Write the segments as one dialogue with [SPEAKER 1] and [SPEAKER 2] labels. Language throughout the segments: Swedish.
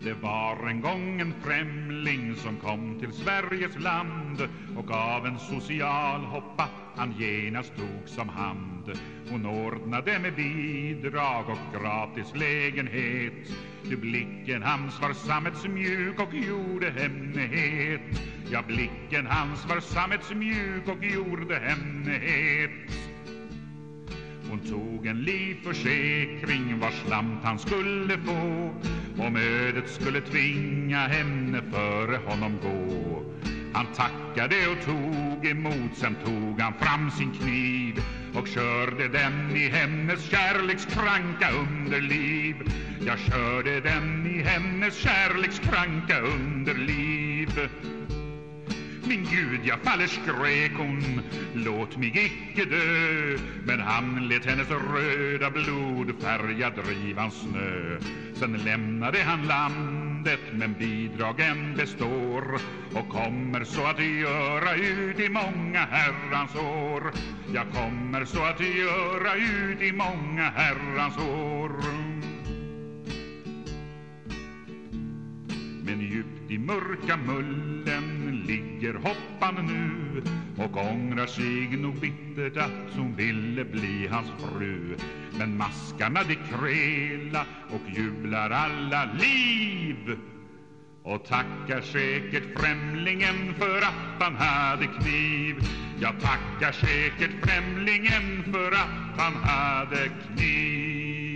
[SPEAKER 1] Det var en gång en främling som kom till Sveriges land och av en social hoppa han genast tog som hand. Hon ordnade med bidrag och gratis lägenhet. Ty blicken hans var sammetsmjuk och gjorde henne het. Ja, blicken hans var sammetsmjuk och gjorde henne het. Hon tog en livförsäkring vars slant han skulle få om ödet skulle tvinga henne före honom gå. Han tackade och tog emot, sen tog han fram sin kniv och körde den i hennes kärlekskranka underliv. Jag körde den i hennes kärlekskranka underliv. Min Gud, jag faller skrek hon, låt mig icke dö. Men han lät hennes röda blod färga drivan snö. Sen lämnade han landet, men bidragen består och kommer så att göra ut i många herrans år. Jag kommer så att göra ut i många herrans år. Men djupt i mörka mullen ligger hoppan nu och ångrar sig nog bittert att hon ville bli hans fru. Men maskarna de kräla och jublar alla liv och tackar säkert främlingen för att han hade kniv. Jag tackar säkert främlingen för att han hade kniv.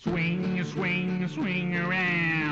[SPEAKER 1] Swing, swing, swing around.